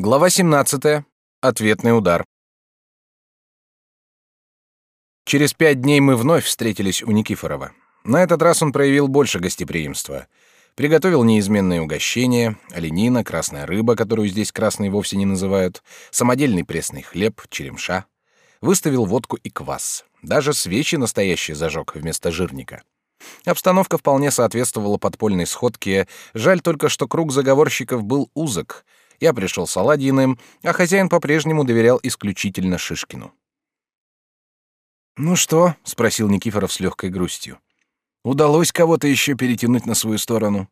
Глава 17. Ответный удар. Через пять дней мы вновь встретились у Никифорова. На этот раз он проявил больше гостеприимства. Приготовил неизменные угощения, оленина, красная рыба, которую здесь красной вовсе не называют, самодельный пресный хлеб, черемша. Выставил водку и квас. Даже свечи настоящие зажег вместо жирника. Обстановка вполне соответствовала подпольной сходке, жаль только, что круг заговорщиков был узок — я пришел с Аладдиным, а хозяин по-прежнему доверял исключительно Шишкину. «Ну что?» — спросил Никифоров с легкой грустью. «Удалось кого-то еще перетянуть на свою сторону?»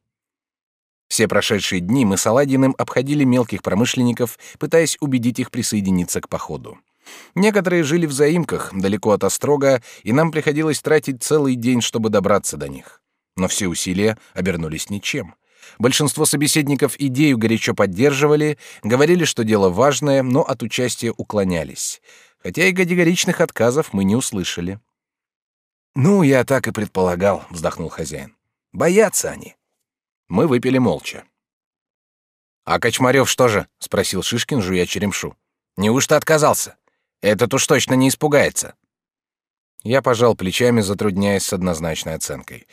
Все прошедшие дни мы с Аладдиным обходили мелких промышленников, пытаясь убедить их присоединиться к походу. Некоторые жили в заимках, далеко от Острога, и нам приходилось тратить целый день, чтобы добраться до них. Но все усилия обернулись ничем. Большинство собеседников идею горячо поддерживали, говорили, что дело важное, но от участия уклонялись. Хотя и категоричных отказов мы не услышали. «Ну, я так и предполагал», — вздохнул хозяин. «Боятся они». Мы выпили молча. «А Кочмарев что же?» — спросил Шишкин, жуя черемшу. «Неужто отказался? Этот уж точно не испугается». Я пожал плечами, затрудняясь с однозначной оценкой.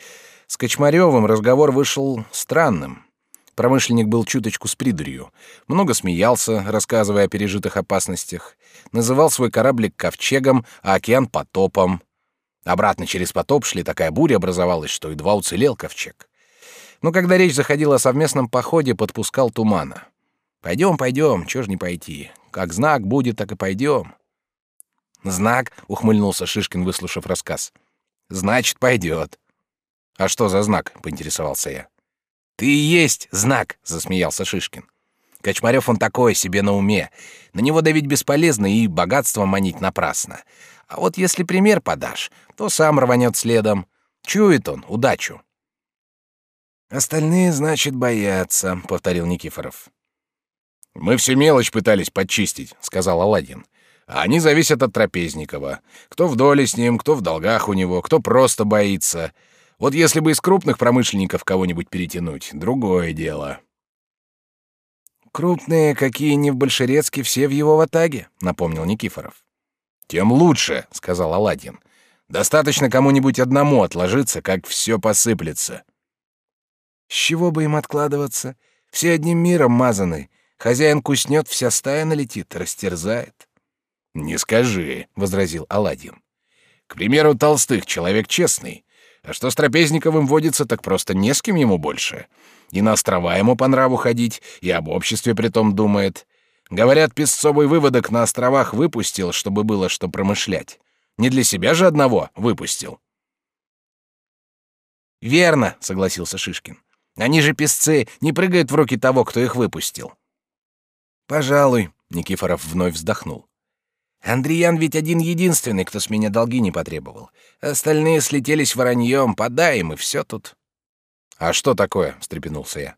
С Кочмаревым разговор вышел странным. Промышленник был чуточку с придурью. Много смеялся, рассказывая о пережитых опасностях. Называл свой кораблик ковчегом, а океан потопом. Обратно через потоп шли, такая буря образовалась, что едва уцелел ковчег. Но когда речь заходила о совместном походе, подпускал тумана. «Пойдем, пойдем, чего ж не пойти? Как знак будет, так и пойдем». «Знак?» — ухмыльнулся Шишкин, выслушав рассказ. «Значит, пойдет». «А что за знак?» — поинтересовался я. «Ты и есть знак!» — засмеялся Шишкин. Кочмарев он такой, себе на уме. На него давить бесполезно и богатство манить напрасно. А вот если пример подашь, то сам рванет следом. Чует он удачу. «Остальные, значит, боятся», — повторил Никифоров. «Мы всю мелочь пытались подчистить», — сказал Аладдин. «А они зависят от Трапезникова. Кто в доле с ним, кто в долгах у него, кто просто боится. Вот если бы из крупных промышленников кого-нибудь перетянуть, другое дело. Крупные, какие не в Большерецке, все в его ватаге, напомнил Никифоров. Тем лучше, сказал Аладдин. Достаточно кому-нибудь одному отложиться, как все посыплется. С чего бы им откладываться? Все одним миром мазаны. Хозяин куснет, вся стая налетит, растерзает. Не скажи, возразил Аладдин. К примеру, Толстых человек честный. А что с Трапезниковым водится, так просто не с кем ему больше. И на острова ему по нраву ходить, и об обществе притом думает. Говорят, песцовый выводок на островах выпустил, чтобы было что промышлять. Не для себя же одного выпустил. «Верно», — согласился Шишкин. «Они же песцы, не прыгают в руки того, кто их выпустил». «Пожалуй», — Никифоров вновь вздохнул. Андриан ведь один-единственный, кто с меня долги не потребовал. Остальные слетелись вороньем, подаем, и все тут. «А что такое?» — встрепенулся я.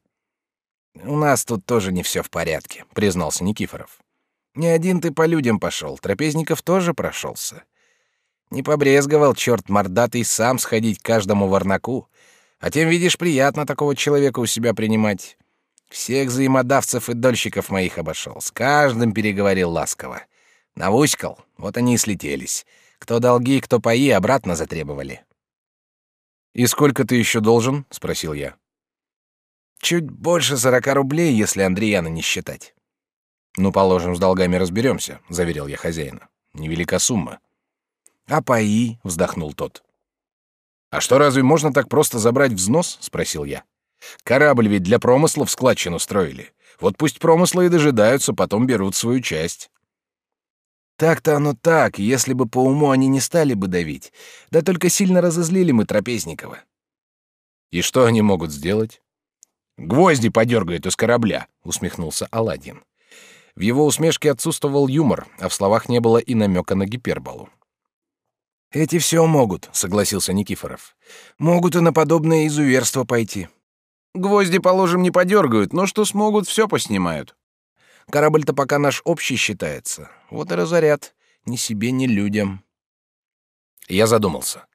«У нас тут тоже не все в порядке», — признался Никифоров. «Не один ты по людям пошел, Трапезников тоже прошелся. Не побрезговал, черт мордатый, сам сходить к каждому варнаку. А тем, видишь, приятно такого человека у себя принимать. Всех взаимодавцев и дольщиков моих обошел, с каждым переговорил ласково. Навуськал, вот они и слетелись. Кто долги, кто паи, обратно затребовали. «И сколько ты еще должен?» — спросил я. «Чуть больше сорока рублей, если Андреяна не считать». «Ну, положим, с долгами разберемся», — заверил я хозяина. «Невелика сумма». «А паи?» — вздохнул тот. «А что, разве можно так просто забрать взнос?» — спросил я. «Корабль ведь для промысла в складчину строили. Вот пусть промыслы и дожидаются, потом берут свою часть». Так-то оно так, если бы по уму они не стали бы давить. Да только сильно разозлили мы Трапезникова. И что они могут сделать? Гвозди подергают из корабля, усмехнулся Аладдин. В его усмешке отсутствовал юмор, а в словах не было и намека на гиперболу. Эти все могут, согласился Никифоров. Могут и на подобное изуверство пойти. Гвозди, положим, не подергают, но что смогут, все поснимают. Корабль-то пока наш общий считается. Вот и разорят. Ни себе, ни людям. Я задумался.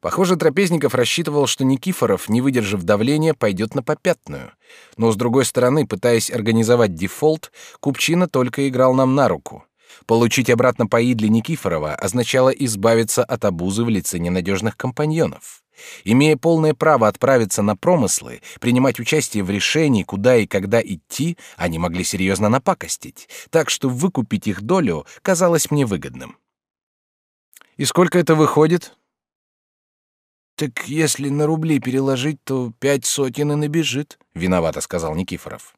Похоже, Трапезников рассчитывал, что Никифоров, не выдержав давления, пойдет на попятную. Но, с другой стороны, пытаясь организовать дефолт, Купчина только играл нам на руку. Получить обратно паи для Никифорова означало избавиться от обузы в лице ненадежных компаньонов. Имея полное право отправиться на промыслы, принимать участие в решении, куда и когда идти, они могли серьезно напакостить, так что выкупить их долю казалось мне выгодным. «И сколько это выходит?» «Так если на рубли переложить, то пять сотен и набежит», — виновато сказал Никифоров.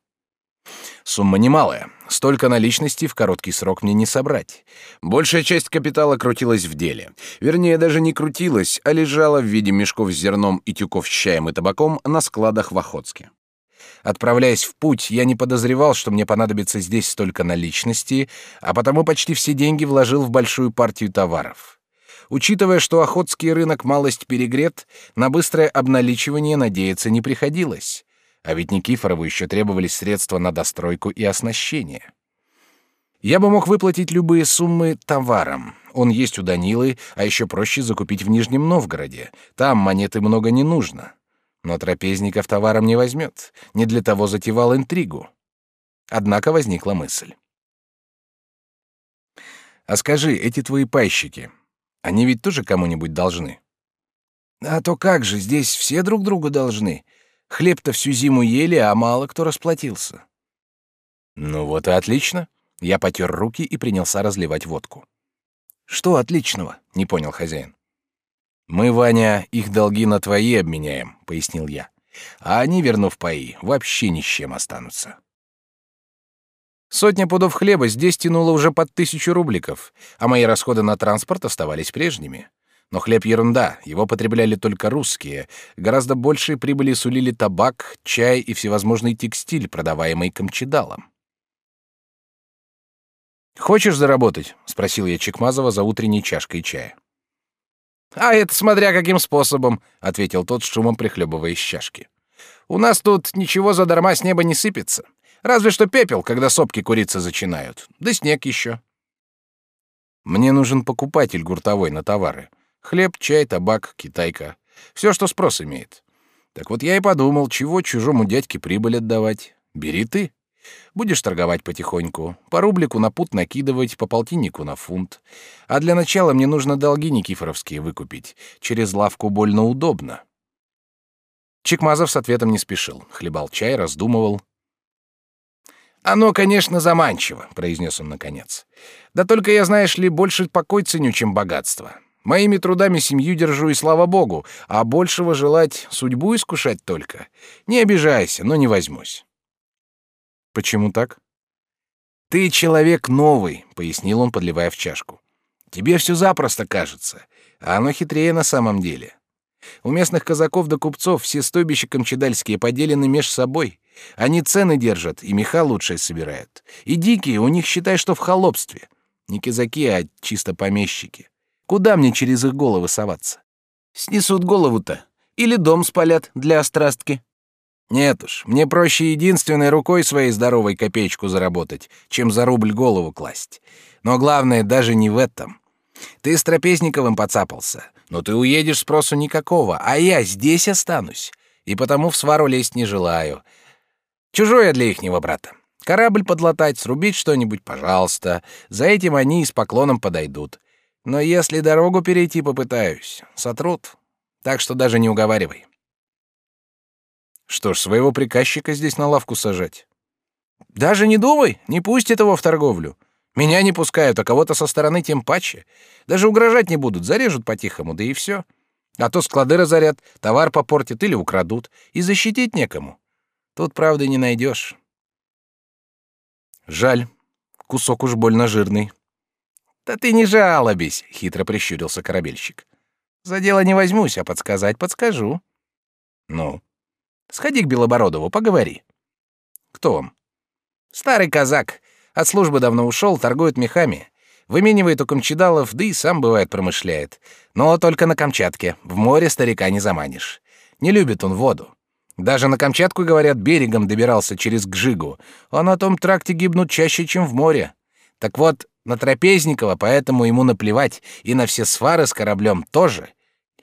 Сумма немалая. Столько наличности в короткий срок мне не собрать. Большая часть капитала крутилась в деле. Вернее, даже не крутилась, а лежала в виде мешков с зерном и тюков с чаем и табаком на складах в Охотске. Отправляясь в путь, я не подозревал, что мне понадобится здесь столько наличности, а потому почти все деньги вложил в большую партию товаров. Учитывая, что охотский рынок малость перегрет, на быстрое обналичивание надеяться не приходилось. А ведь Никифорову еще требовались средства на достройку и оснащение. Я бы мог выплатить любые суммы товаром. Он есть у Данилы, а еще проще закупить в Нижнем Новгороде. Там монеты много не нужно. Но трапезников товаром не возьмет. Не для того затевал интригу. Однако возникла мысль. А скажи, эти твои пайщики, они ведь тоже кому-нибудь должны? А то как же, здесь все друг другу должны. Хлеб-то всю зиму ели, а мало кто расплатился. Ну вот и отлично. Я потер руки и принялся разливать водку. Что отличного? Не понял хозяин. Мы, Ваня, их долги на твои обменяем, пояснил я. А они, вернув паи, вообще ни с чем останутся. Сотня пудов хлеба здесь тянула уже под тысячу рубликов, а мои расходы на транспорт оставались прежними. Но хлеб — ерунда, его потребляли только русские. Гораздо большие прибыли сулили табак, чай и всевозможный текстиль, продаваемый камчедалом. «Хочешь заработать?» — спросил я Чекмазова за утренней чашкой чая. «А это смотря каким способом», — ответил тот, с шумом прихлебывая из чашки. «У нас тут ничего задарма с неба не сыпется. Разве что пепел, когда сопки курицы зачинают. Да снег еще». «Мне нужен покупатель гуртовой на товары. Хлеб, чай, табак, китайка. Все, что спрос имеет. Так вот я и подумал, чего чужому дядьке прибыль отдавать. Бери ты. Будешь торговать потихоньку, по рублику на пут накидывать, по полтиннику на фунт. А для начала мне нужно долги никифоровские выкупить. Через лавку больно удобно. Чекмазов с ответом не спешил. Хлебал чай, раздумывал. «Оно, конечно, заманчиво», — произнес он наконец. «Да только я, знаешь ли, больше покой ценю, чем богатство. Моими трудами семью держу, и слава богу, а большего желать судьбу искушать только. Не обижайся, но не возьмусь. Почему так? Ты человек новый, пояснил он, подливая в чашку. Тебе все запросто кажется, а оно хитрее на самом деле. У местных казаков да купцов все стойбища камчедальские поделены меж собой. Они цены держат, и меха лучшие собирают. И дикие у них, считай, что в холопстве. Не казаки, а чисто помещики. Куда мне через их головы соваться? Снесут голову-то. Или дом спалят для острастки. Нет уж, мне проще единственной рукой своей здоровой копеечку заработать, чем за рубль голову класть. Но главное даже не в этом. Ты с Трапезниковым подцапался, но ты уедешь спросу никакого, а я здесь останусь, и потому в свару лезть не желаю. Чужой я для ихнего брата. Корабль подлатать, срубить что-нибудь, пожалуйста. За этим они и с поклоном подойдут. Но если дорогу перейти попытаюсь, сотрут. Так что даже не уговаривай. Что ж, своего приказчика здесь на лавку сажать. Даже не думай, не пустят его в торговлю. Меня не пускают, а кого-то со стороны тем паче. Даже угрожать не будут, зарежут по-тихому, да и все. А то склады разорят, товар попортят или украдут, и защитить некому. Тут правды не найдешь. Жаль, кусок уж больно жирный. «Да ты не жалобись», — хитро прищурился корабельщик. «За дело не возьмусь, а подсказать подскажу». «Ну?» «Сходи к Белобородову, поговори». «Кто он?» «Старый казак. От службы давно ушел, торгует мехами. Выменивает у камчедалов, да и сам, бывает, промышляет. Но только на Камчатке. В море старика не заманишь. Не любит он воду. Даже на Камчатку, говорят, берегом добирался через Гжигу. А на том тракте гибнут чаще, чем в море. Так вот, на Трапезникова, поэтому ему наплевать, и на все свары с кораблем тоже.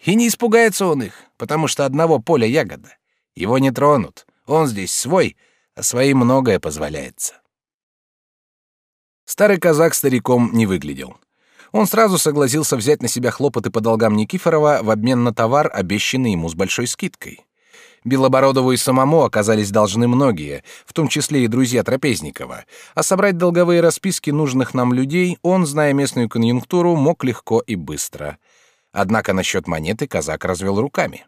И не испугается он их, потому что одного поля ягода. Его не тронут. Он здесь свой, а своим многое позволяется. Старый казак стариком не выглядел. Он сразу согласился взять на себя хлопоты по долгам Никифорова в обмен на товар, обещанный ему с большой скидкой. Белобородову и самому оказались должны многие, в том числе и друзья Трапезникова, а собрать долговые расписки нужных нам людей он, зная местную конъюнктуру, мог легко и быстро. Однако насчет монеты казак развел руками.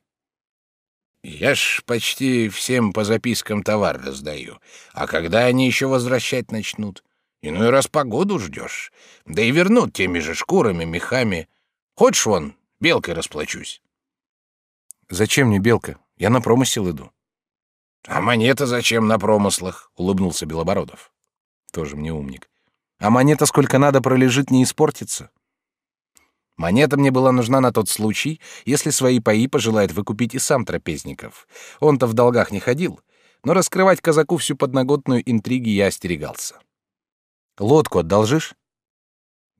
«Я ж почти всем по запискам товар раздаю, а когда они еще возвращать начнут? Иной раз погоду ждешь, да и вернут теми же шкурами, мехами. Хочешь вон, белкой расплачусь?» «Зачем мне белка? Я на промысел иду. А монета зачем на промыслах? улыбнулся Белобородов. Тоже мне умник. А монета сколько надо пролежит, не испортится. Монета мне была нужна на тот случай, если свои паи пожелает выкупить и сам Трапезников. Он-то в долгах не ходил, но раскрывать казаку всю подноготную интриги я остерегался. Лодку одолжишь?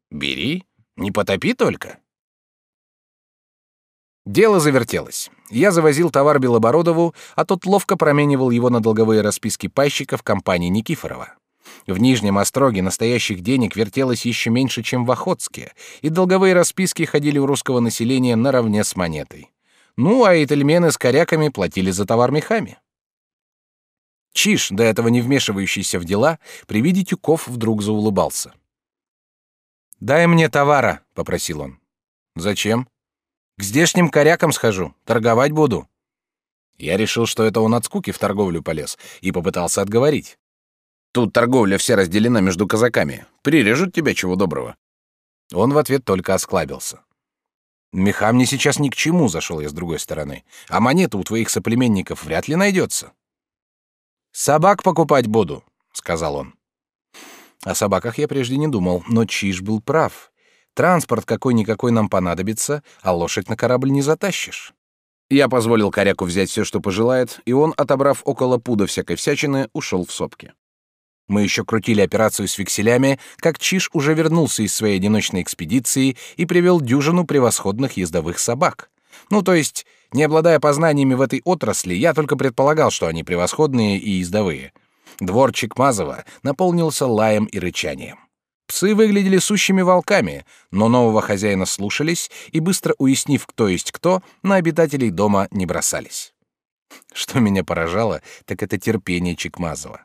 Бери, не потопи только. Дело завертелось. Я завозил товар Белобородову, а тот ловко променивал его на долговые расписки пайщиков компании Никифорова. В Нижнем Остроге настоящих денег вертелось еще меньше, чем в Охотске, и долговые расписки ходили у русского населения наравне с монетой. Ну, а ительмены с коряками платили за товар мехами. Чиш, до этого не вмешивающийся в дела, при виде тюков вдруг заулыбался. «Дай мне товара», — попросил он. «Зачем?» К здешним корякам схожу, торговать буду. Я решил, что это он от скуки в торговлю полез, и попытался отговорить. Тут торговля вся разделена между казаками. Прирежут тебя чего доброго. Он в ответ только осклабился. Меха мне сейчас ни к чему, зашел я с другой стороны. А монета у твоих соплеменников вряд ли найдется. Собак покупать буду, сказал он. О собаках я прежде не думал, но Чиж был прав. Транспорт какой-никакой нам понадобится, а лошадь на корабль не затащишь. Я позволил коряку взять все, что пожелает, и он, отобрав около пуда всякой всячины, ушел в сопки. Мы еще крутили операцию с векселями, как Чиш уже вернулся из своей одиночной экспедиции и привел дюжину превосходных ездовых собак. Ну, то есть, не обладая познаниями в этой отрасли, я только предполагал, что они превосходные и ездовые. Дворчик Мазова наполнился лаем и рычанием. Псы выглядели сущими волками, но нового хозяина слушались и, быстро уяснив, кто есть кто, на обитателей дома не бросались. Что меня поражало, так это терпение Чекмазова.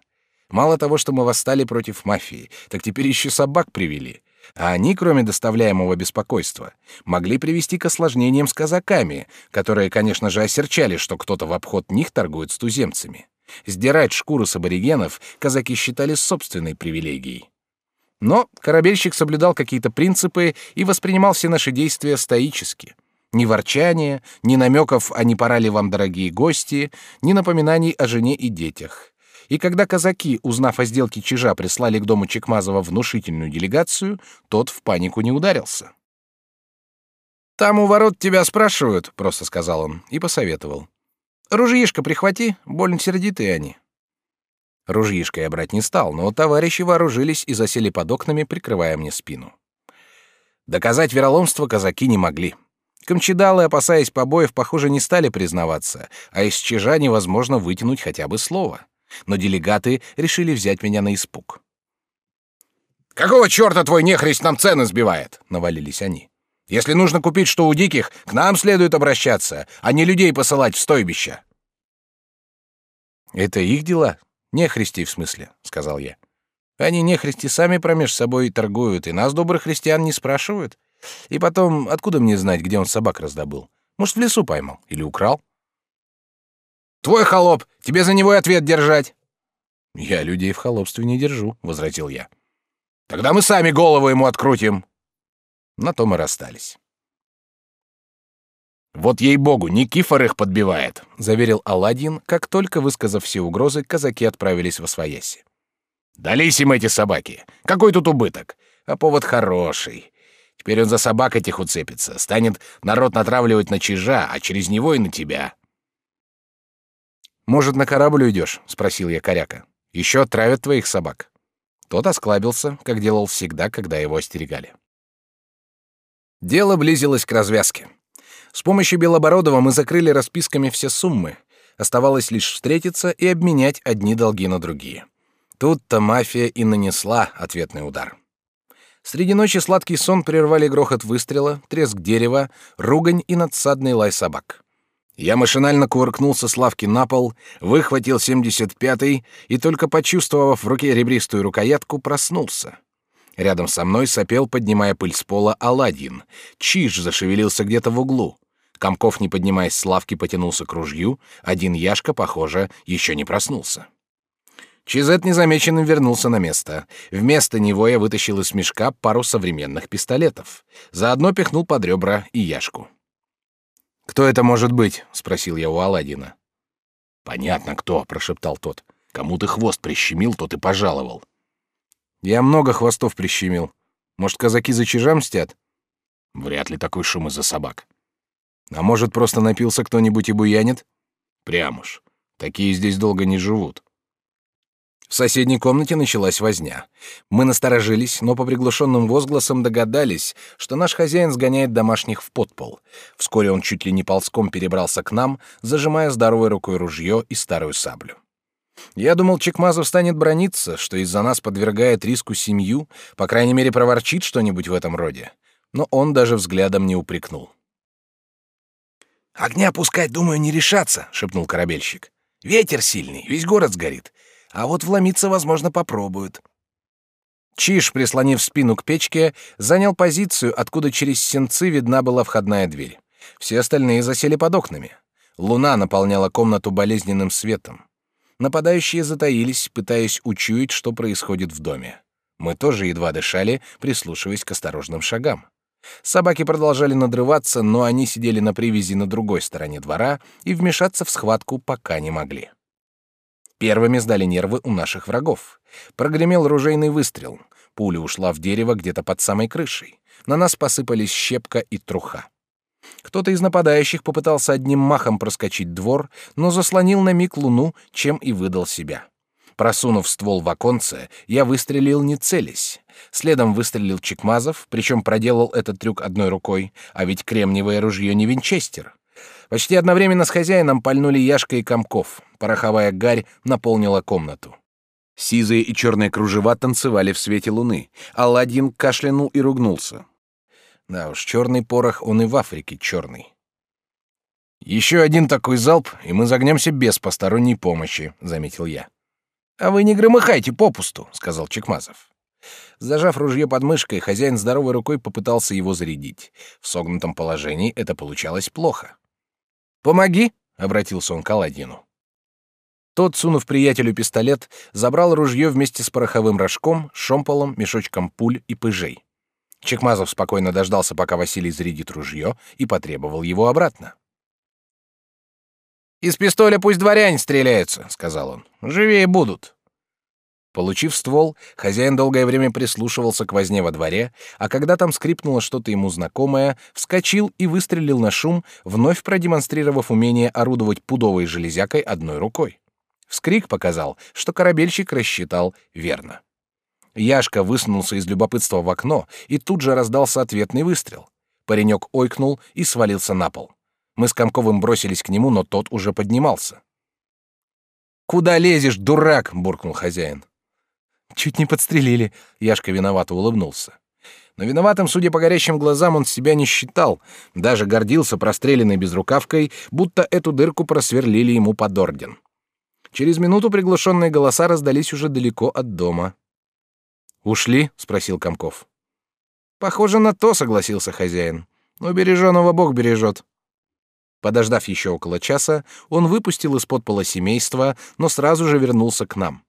Мало того, что мы восстали против мафии, так теперь еще собак привели. А они, кроме доставляемого беспокойства, могли привести к осложнениям с казаками, которые, конечно же, осерчали, что кто-то в обход них торгует с туземцами. Сдирать шкуру с аборигенов казаки считали собственной привилегией. Но корабельщик соблюдал какие-то принципы и воспринимал все наши действия стоически. Ни ворчания, ни намеков, а не пора ли вам, дорогие гости, ни напоминаний о жене и детях. И когда казаки, узнав о сделке Чижа, прислали к дому Чекмазова внушительную делегацию, тот в панику не ударился. «Там у ворот тебя спрашивают», — просто сказал он и посоветовал. «Ружьишко прихвати, больно сердитые они». Ружьишко я брать не стал, но товарищи вооружились и засели под окнами, прикрывая мне спину. Доказать вероломство казаки не могли. Камчедалы, опасаясь побоев, похоже, не стали признаваться, а из чижа невозможно вытянуть хотя бы слово. Но делегаты решили взять меня на испуг. «Какого черта твой нехрист нам цены сбивает?» — навалились они. «Если нужно купить что у диких, к нам следует обращаться, а не людей посылать в стойбище». «Это их дела», Нехристи в смысле, сказал я. Они нехристи сами промеж собой торгуют, и нас добрых христиан не спрашивают. И потом, откуда мне знать, где он собак раздобыл? Может, в лесу поймал или украл? Твой холоп, тебе за него и ответ держать. Я людей в холопстве не держу, возразил я. Тогда мы сами голову ему открутим. На то мы расстались. Вот ей-богу, Никифор их подбивает, заверил Аладдин, как только высказав все угрозы, казаки отправились во свояси. Дались им эти собаки. Какой тут убыток? А повод хороший. Теперь он за собак этих уцепится, станет народ натравливать на чижа, а через него и на тебя. Может, на корабль уйдешь? спросил я коряка. Еще отравят твоих собак. Тот осклабился, как делал всегда, когда его остерегали. Дело близилось к развязке. С помощью Белобородова мы закрыли расписками все суммы. Оставалось лишь встретиться и обменять одни долги на другие. Тут-то мафия и нанесла ответный удар. Среди ночи сладкий сон прервали грохот выстрела, треск дерева, ругань и надсадный лай собак. Я машинально кувыркнулся с лавки на пол, выхватил 75-й и, только почувствовав в руке ребристую рукоятку, проснулся. Рядом со мной сопел, поднимая пыль с пола, Аладдин. Чиж зашевелился где-то в углу. Комков, не поднимаясь с лавки, потянулся к ружью. Один Яшка, похоже, еще не проснулся. Чизет незамеченным вернулся на место. Вместо него я вытащил из мешка пару современных пистолетов. Заодно пихнул под ребра и Яшку. «Кто это может быть?» — спросил я у Аладдина. «Понятно, кто», — прошептал тот. «Кому ты хвост прищемил, тот и пожаловал». «Я много хвостов прищемил. Может, казаки за чижа мстят?» «Вряд ли такой шум из-за собак». «А может, просто напился кто-нибудь и буянит?» «Прям уж. Такие здесь долго не живут». В соседней комнате началась возня. Мы насторожились, но по приглушенным возгласам догадались, что наш хозяин сгоняет домашних в подпол. Вскоре он чуть ли не ползком перебрался к нам, зажимая здоровой рукой ружье и старую саблю. Я думал, Чекмазов станет брониться, что из-за нас подвергает риску семью, по крайней мере, проворчит что-нибудь в этом роде. Но он даже взглядом не упрекнул. «Огня пускать, думаю, не решаться», — шепнул корабельщик. «Ветер сильный, весь город сгорит. А вот вломиться, возможно, попробуют. Чиж, прислонив спину к печке, занял позицию, откуда через сенцы видна была входная дверь. Все остальные засели под окнами. Луна наполняла комнату болезненным светом. Нападающие затаились, пытаясь учуять, что происходит в доме. Мы тоже едва дышали, прислушиваясь к осторожным шагам. Собаки продолжали надрываться, но они сидели на привязи на другой стороне двора и вмешаться в схватку пока не могли. Первыми сдали нервы у наших врагов. Прогремел ружейный выстрел. Пуля ушла в дерево где-то под самой крышей. На нас посыпались щепка и труха. Кто-то из нападающих попытался одним махом проскочить двор, но заслонил на миг луну, чем и выдал себя. Просунув ствол в оконце, я выстрелил не целясь. Следом выстрелил Чекмазов, причем проделал этот трюк одной рукой, а ведь кремниевое ружье не винчестер. Почти одновременно с хозяином пальнули Яшка и Комков. Пороховая гарь наполнила комнату. Сизые и черные кружева танцевали в свете луны. Аладдин кашлянул и ругнулся. Да уж, черный порох, он и в Африке черный. «Еще один такой залп, и мы загнемся без посторонней помощи», — заметил я. «А вы не громыхайте попусту», — сказал Чекмазов. Зажав ружье под мышкой, хозяин здоровой рукой попытался его зарядить. В согнутом положении это получалось плохо. «Помоги!» — обратился он к Аладдину. Тот, сунув приятелю пистолет, забрал ружье вместе с пороховым рожком, шомполом, мешочком пуль и пыжей. Чекмазов спокойно дождался, пока Василий зарядит ружье, и потребовал его обратно. «Из пистоля пусть дворяне стреляются», — сказал он. «Живее будут». Получив ствол, хозяин долгое время прислушивался к возне во дворе, а когда там скрипнуло что-то ему знакомое, вскочил и выстрелил на шум, вновь продемонстрировав умение орудовать пудовой железякой одной рукой. Вскрик показал, что корабельщик рассчитал верно. Яшка высунулся из любопытства в окно, и тут же раздался ответный выстрел. Паренек ойкнул и свалился на пол. Мы с Комковым бросились к нему, но тот уже поднимался. «Куда лезешь, дурак?» — буркнул хозяин. Чуть не подстрелили. Яшка виновато улыбнулся. Но виноватым, судя по горящим глазам, он себя не считал, даже гордился простреленной безрукавкой, будто эту дырку просверлили ему под орден. Через минуту приглушенные голоса раздались уже далеко от дома. «Ушли?» — спросил Комков. «Похоже на то», — согласился хозяин. «Но береженого Бог бережет». Подождав еще около часа, он выпустил из-под пола семейства, но сразу же вернулся к нам.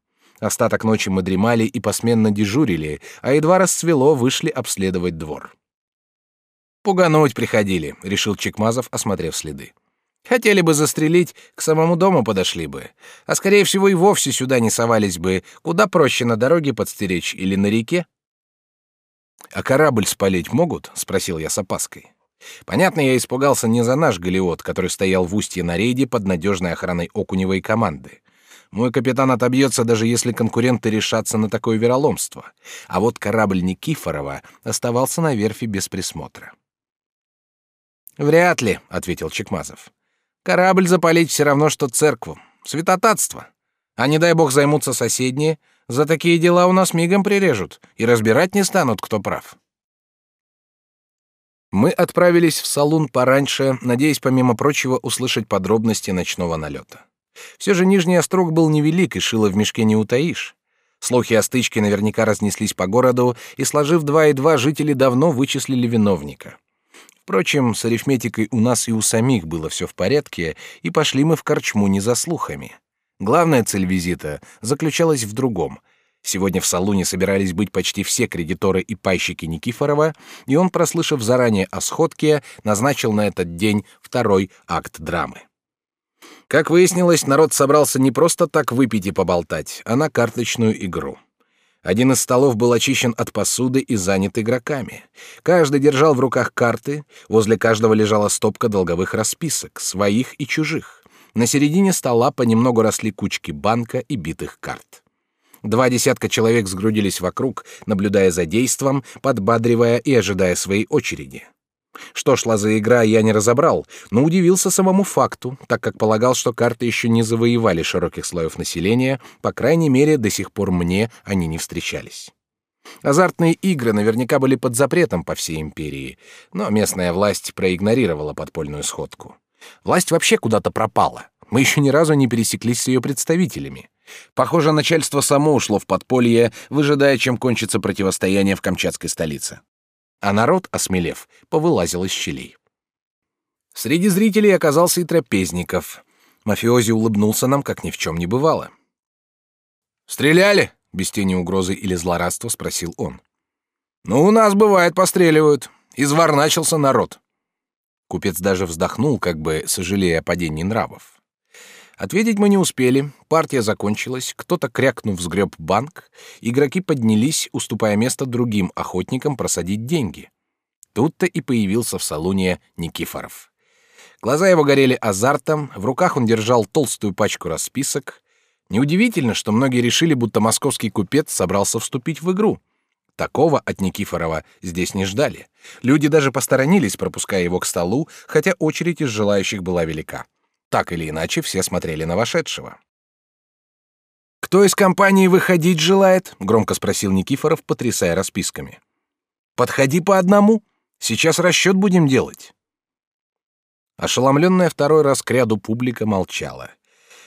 Остаток ночи мы дремали и посменно дежурили, а едва расцвело, вышли обследовать двор. «Пугануть приходили», — решил Чекмазов, осмотрев следы. «Хотели бы застрелить, к самому дому подошли бы. А скорее всего и вовсе сюда не совались бы. Куда проще на дороге подстеречь или на реке?» «А корабль спалить могут?» — спросил я с опаской. Понятно, я испугался не за наш галеот, который стоял в устье на рейде под надежной охраной Окуневой команды. Мой капитан отобьется, даже если конкуренты решатся на такое вероломство. А вот корабль Никифорова оставался на верфи без присмотра. Вряд ли, ответил Чекмазов. Корабль запалить все равно что церкву. Святотатство. А не дай бог займутся соседние, за такие дела у нас мигом прирежут и разбирать не станут, кто прав. Мы отправились в салун пораньше, надеясь помимо прочего услышать подробности ночного налета. Все же Нижний Острог был невелик, и шило в мешке не утаишь. Слухи о стычке наверняка разнеслись по городу, и, сложив два и два, жители давно вычислили виновника. Впрочем, с арифметикой у нас и у самих было все в порядке, и пошли мы в корчму не за слухами. Главная цель визита заключалась в другом — Сегодня в салуне собирались быть почти все кредиторы и пайщики Никифорова, и он, прослышав заранее о сходке, назначил на этот день второй акт драмы. Как выяснилось, народ собрался не просто так выпить и поболтать, а на карточную игру. Один из столов был очищен от посуды и занят игроками. Каждый держал в руках карты, возле каждого лежала стопка долговых расписок, своих и чужих. На середине стола понемногу росли кучки банка и битых карт. Два десятка человек сгрудились вокруг, наблюдая за действом, подбадривая и ожидая своей очереди. Что шла за игра, я не разобрал, но удивился самому факту, так как полагал, что карты еще не завоевали широких слоев населения, по крайней мере, до сих пор мне они не встречались. Азартные игры наверняка были под запретом по всей империи, но местная власть проигнорировала подпольную сходку. Власть вообще куда-то пропала. Мы еще ни разу не пересеклись с ее представителями. Похоже, начальство само ушло в подполье, выжидая, чем кончится противостояние в Камчатской столице. А народ, осмелев, повылазил из щелей. Среди зрителей оказался и Трапезников. Мафиози улыбнулся нам, как ни в чем не бывало. «Стреляли?» — без тени угрозы или злорадства спросил он. «Ну, у нас, бывает, постреливают. Изворначился народ». Купец даже вздохнул, как бы сожалея о падении нравов. Ответить мы не успели, партия закончилась, кто-то крякнув сгреб банк, игроки поднялись, уступая место другим охотникам просадить деньги. Тут-то и появился в салоне Никифоров. Глаза его горели азартом, в руках он держал толстую пачку расписок. Неудивительно, что многие решили, будто московский купец собрался вступить в игру. Такого от Никифорова здесь не ждали. Люди даже посторонились, пропуская его к столу, хотя очередь из желающих была велика. Так или иначе, все смотрели на вошедшего. «Кто из компании выходить желает?» — громко спросил Никифоров, потрясая расписками. «Подходи по одному. Сейчас расчет будем делать». Ошеломленная второй раз к ряду публика молчала.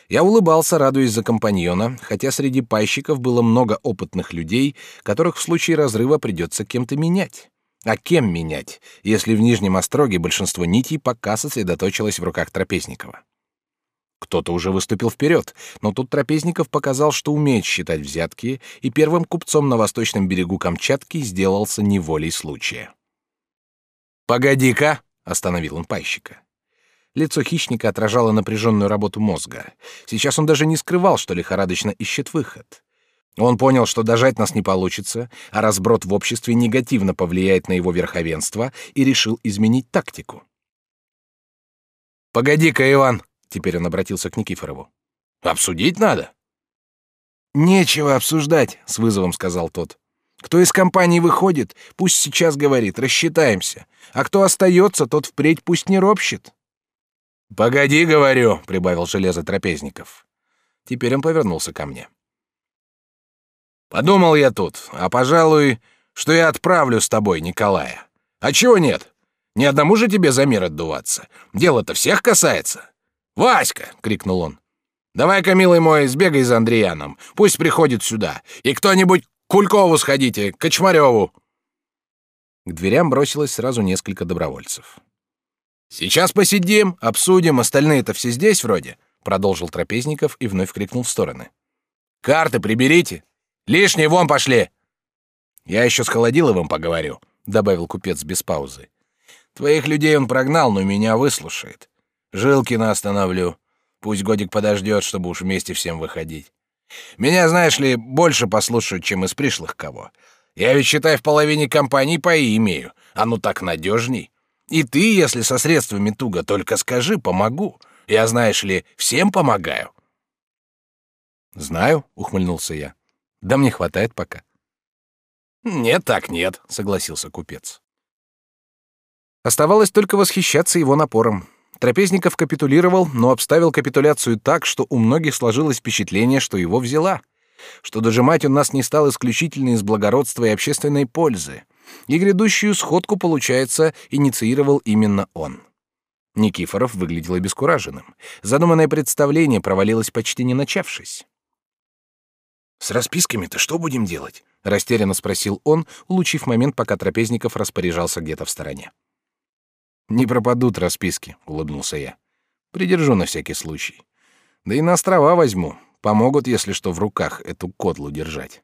Я улыбался, радуясь за компаньона, хотя среди пайщиков было много опытных людей, которых в случае разрыва придется кем-то менять. А кем менять, если в Нижнем Остроге большинство нитей пока сосредоточилось в руках Трапезникова? Кто-то уже выступил вперед, но тут Трапезников показал, что умеет считать взятки, и первым купцом на восточном берегу Камчатки сделался неволей случая. «Погоди-ка!» — остановил он пайщика. Лицо хищника отражало напряженную работу мозга. Сейчас он даже не скрывал, что лихорадочно ищет выход. Он понял, что дожать нас не получится, а разброд в обществе негативно повлияет на его верховенство, и решил изменить тактику. «Погоди-ка, Иван!» Теперь он обратился к Никифорову. Обсудить надо. Нечего обсуждать, с вызовом сказал тот. Кто из компании выходит, пусть сейчас говорит, рассчитаемся. А кто остается, тот впредь пусть не ропщет. Погоди, говорю, прибавил железо трапезников. Теперь он повернулся ко мне. Подумал я тут, а пожалуй, что я отправлю с тобой Николая. А чего нет? Ни одному же тебе за мир отдуваться. Дело-то всех касается. «Васька!» — крикнул он. «Давай-ка, милый мой, сбегай за Андреяном. Пусть приходит сюда. И кто-нибудь к Кулькову сходите, к Кочмареву!» К дверям бросилось сразу несколько добровольцев. «Сейчас посидим, обсудим, остальные-то все здесь вроде», — продолжил Трапезников и вновь крикнул в стороны. «Карты приберите! Лишние вон пошли!» «Я еще с Холодиловым поговорю», — добавил купец без паузы. «Твоих людей он прогнал, но меня выслушает. Жилкина остановлю. Пусть годик подождет, чтобы уж вместе всем выходить. Меня, знаешь ли, больше послушают, чем из пришлых кого. Я ведь, считай, в половине компании паи имею. А ну так надежней. И ты, если со средствами туго, только скажи, помогу. Я, знаешь ли, всем помогаю. Знаю, ухмыльнулся я. Да мне хватает пока. Нет, так нет, согласился купец. Оставалось только восхищаться его напором. Трапезников капитулировал, но обставил капитуляцию так, что у многих сложилось впечатление, что его взяла. Что дожимать он нас не стал исключительно из благородства и общественной пользы. И грядущую сходку, получается, инициировал именно он. Никифоров выглядел обескураженным. Задуманное представление провалилось почти не начавшись. «С расписками-то что будем делать?» — растерянно спросил он, улучив момент, пока Трапезников распоряжался где-то в стороне. «Не пропадут расписки», — улыбнулся я. «Придержу на всякий случай. Да и на острова возьму. Помогут, если что, в руках эту котлу держать».